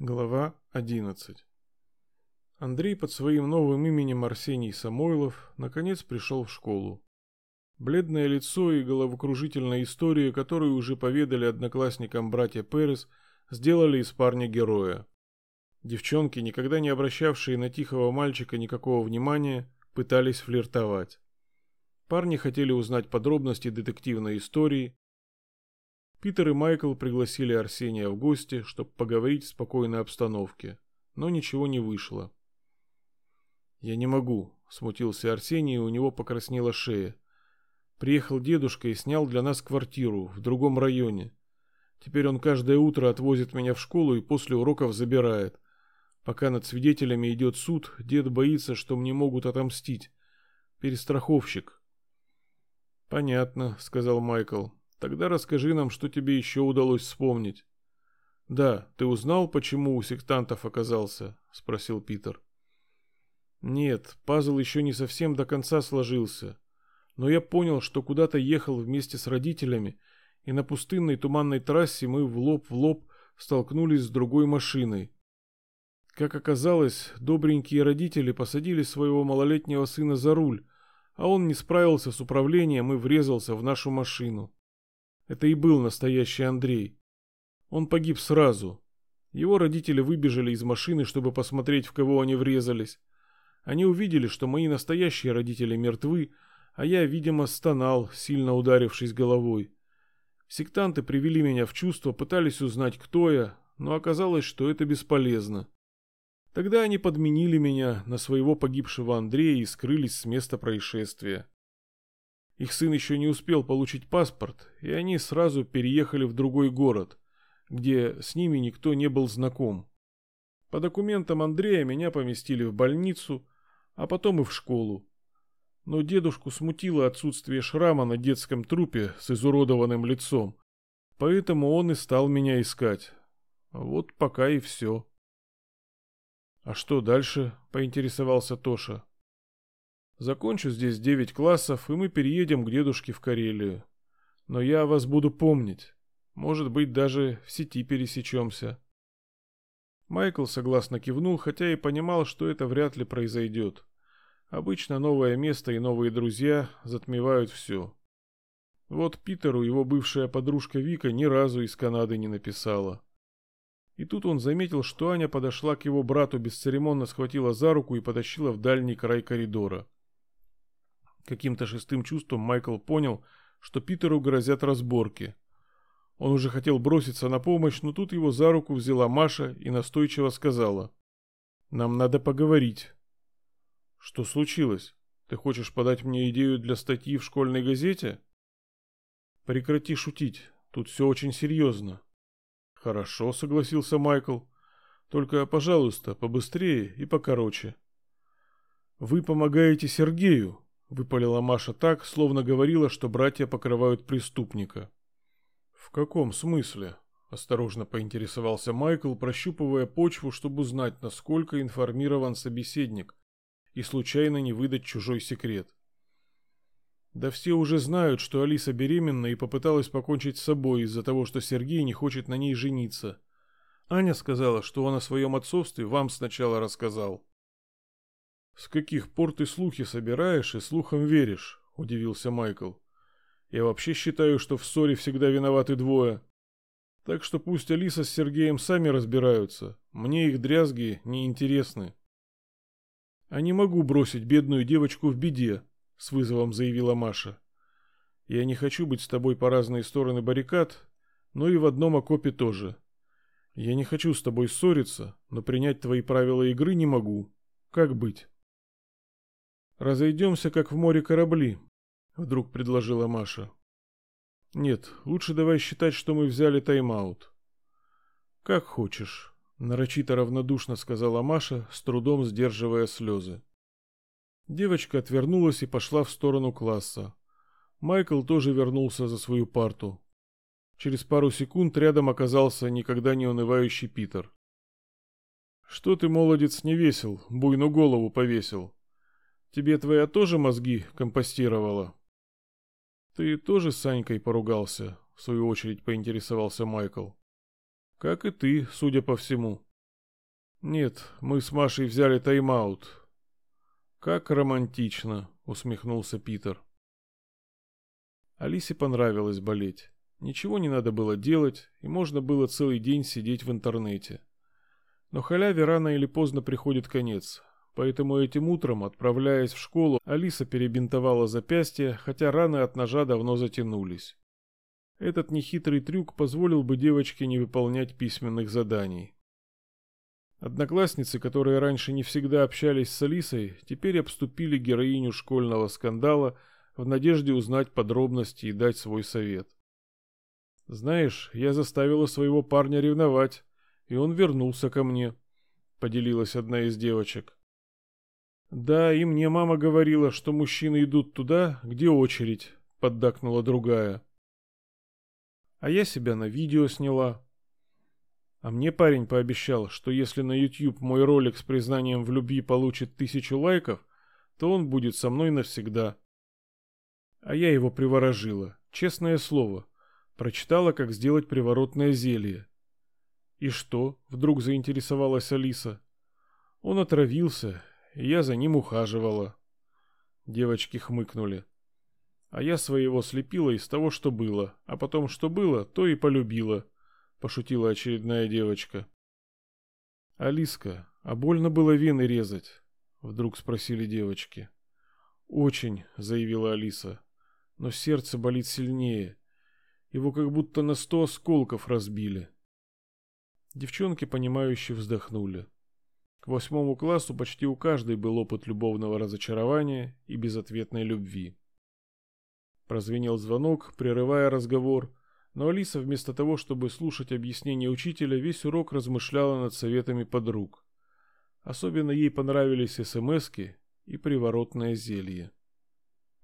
Глава 11 Андрей под своим новым именем Арсений Самойлов наконец пришел в школу. Бледное лицо и головокружительная история, которую уже поведали одноклассникам братья Перес, сделали из парня героя. Девчонки, никогда не обращавшие на тихого мальчика никакого внимания, пытались флиртовать. Парни хотели узнать подробности детективной истории, Питер и Майкл пригласили Арсения в гости, чтобы поговорить в спокойной обстановке, но ничего не вышло. «Я не могу», — смутился Арсений, и у него покраснела шея. «Приехал дедушка и снял для нас квартиру в другом районе. Теперь он каждое утро отвозит меня в школу и после уроков забирает. Пока над свидетелями идет суд, дед боится, что мне могут отомстить. Перестраховщик». «Понятно», — сказал Майкл. Тогда расскажи нам, что тебе еще удалось вспомнить. Да, ты узнал, почему у сектантов оказался? спросил Питер. Нет, пазл еще не совсем до конца сложился. Но я понял, что куда-то ехал вместе с родителями, и на пустынной туманной трассе мы в лоб в лоб столкнулись с другой машиной. Как оказалось, добренькие родители посадили своего малолетнего сына за руль, а он не справился с управлением и врезался в нашу машину. Это и был настоящий Андрей. Он погиб сразу. Его родители выбежали из машины, чтобы посмотреть, в кого они врезались. Они увидели, что мои настоящие родители мертвы, а я, видимо, стонал, сильно ударившись головой. Сектанты привели меня в чувство, пытались узнать, кто я, но оказалось, что это бесполезно. Тогда они подменили меня на своего погибшего Андрея и скрылись с места происшествия. Их сын еще не успел получить паспорт, и они сразу переехали в другой город, где с ними никто не был знаком. По документам Андрея меня поместили в больницу, а потом и в школу. Но дедушку смутило отсутствие шрама на детском трупе с изуродованным лицом, поэтому он и стал меня искать. Вот пока и все. «А что дальше?» — поинтересовался Тоша. Закончу здесь девять классов, и мы переедем к дедушке в Карелию. Но я вас буду помнить. Может быть, даже в сети пересечемся. Майкл согласно кивнул, хотя и понимал, что это вряд ли произойдет. Обычно новое место и новые друзья затмевают все. Вот Питеру его бывшая подружка Вика ни разу из Канады не написала. И тут он заметил, что Аня подошла к его брату, бесцеремонно схватила за руку и потащила в дальний край коридора. Каким-то шестым чувством Майкл понял, что Питеру грозят разборки. Он уже хотел броситься на помощь, но тут его за руку взяла Маша и настойчиво сказала. «Нам надо поговорить». «Что случилось? Ты хочешь подать мне идею для статьи в школьной газете?» «Прекрати шутить. Тут все очень серьезно». «Хорошо», — согласился Майкл. «Только, пожалуйста, побыстрее и покороче». «Вы помогаете Сергею», Выпалила Маша так, словно говорила, что братья покрывают преступника. В каком смысле? Осторожно поинтересовался Майкл, прощупывая почву, чтобы узнать, насколько информирован собеседник, и случайно не выдать чужой секрет. Да все уже знают, что Алиса беременна и попыталась покончить с собой из-за того, что Сергей не хочет на ней жениться. Аня сказала, что он о своем отцовстве вам сначала рассказал. «С каких пор ты слухи собираешь и слухам веришь?» – удивился Майкл. «Я вообще считаю, что в ссоре всегда виноваты двое. Так что пусть Алиса с Сергеем сами разбираются. Мне их дрязги не интересны». «А не могу бросить бедную девочку в беде», – с вызовом заявила Маша. «Я не хочу быть с тобой по разные стороны баррикад, но и в одном окопе тоже. Я не хочу с тобой ссориться, но принять твои правила игры не могу. Как быть?» Разойдемся, как в море корабли, вдруг предложила Маша. Нет, лучше давай считать, что мы взяли тайм-аут. Как хочешь, нарочито равнодушно сказала Маша, с трудом сдерживая слезы. Девочка отвернулась и пошла в сторону класса. Майкл тоже вернулся за свою парту. Через пару секунд рядом оказался никогда не унывающий Питер. «Что ты, молодец, не весел, буйну голову повесил?» Тебе твоя тоже мозги компостировала? Ты тоже с Санькой поругался? В свою очередь поинтересовался Майкл. Как и ты, судя по всему. Нет, мы с Машей взяли тайм-аут. Как романтично, усмехнулся Питер. Алисе понравилось болеть. Ничего не надо было делать, и можно было целый день сидеть в интернете. Но халяве рано или поздно приходит конец, поэтому этим утром, отправляясь в школу, Алиса перебинтовала запястье, хотя раны от ножа давно затянулись. Этот нехитрый трюк позволил бы девочке не выполнять письменных заданий. Одноклассницы, которые раньше не всегда общались с Алисой, теперь обступили героиню школьного скандала в надежде узнать подробности и дать свой совет. Знаешь, я заставила своего парня ревновать, и он вернулся ко мне, поделилась одна из девочек. Да, и мне мама говорила, что мужчины идут туда, где очередь, поддакнула другая. А я себя на видео сняла. А мне парень пообещал, что если на YouTube мой ролик с признанием в любви получит тысячу лайков, то он будет со мной навсегда. А я его приворожила, честное слово. Прочитала, как сделать приворотное зелье. И что? Вдруг заинтересовалась Алиса. Он отравился, я за ним ухаживала. Девочки хмыкнули. А я своего слепила из того, что было, а потом что было, то и полюбила, пошутила очередная девочка. Алиска, а больно было вены резать? Вдруг спросили девочки. Очень, заявила Алиса. Но сердце болит сильнее. Его как будто на сто осколков разбили. Девчонки, понимающе вздохнули. К восьмому классу почти у каждой был опыт любовного разочарования и безответной любви. Прозвенел звонок, прерывая разговор, но Алиса вместо того, чтобы слушать объяснения учителя, весь урок размышляла над советами подруг. Особенно ей понравились смски и приворотное зелье.